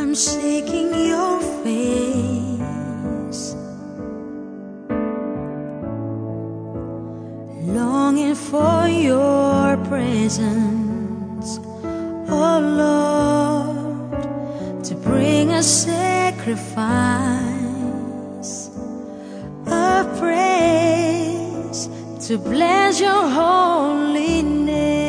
I'm seeking your face, longing for your presence, oh Lord, to bring a sacrifice of praise to bless your holy name.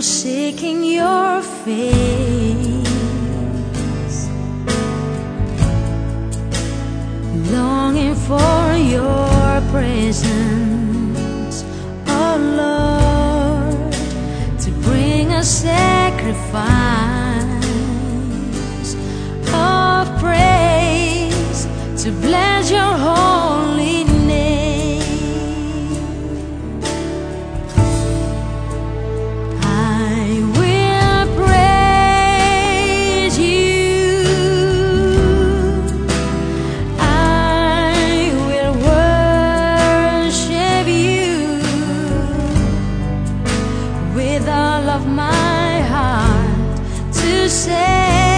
I'm seeking your face, longing for your presence, oh Lord, to bring a sacrifice of praise to bless with all of my heart to say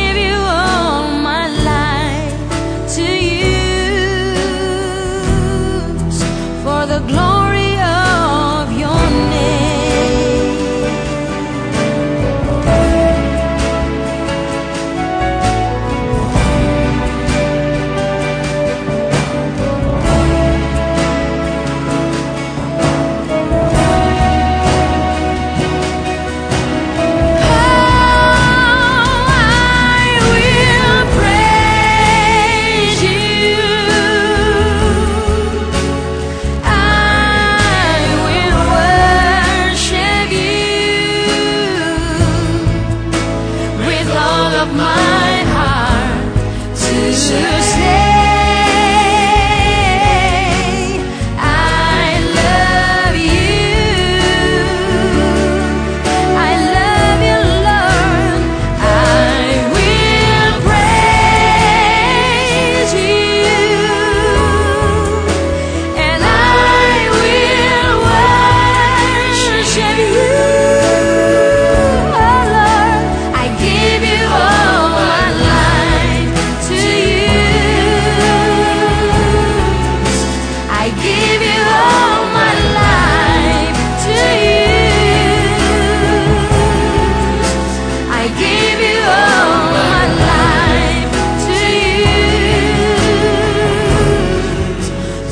give you of my heart to say.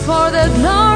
for the glory.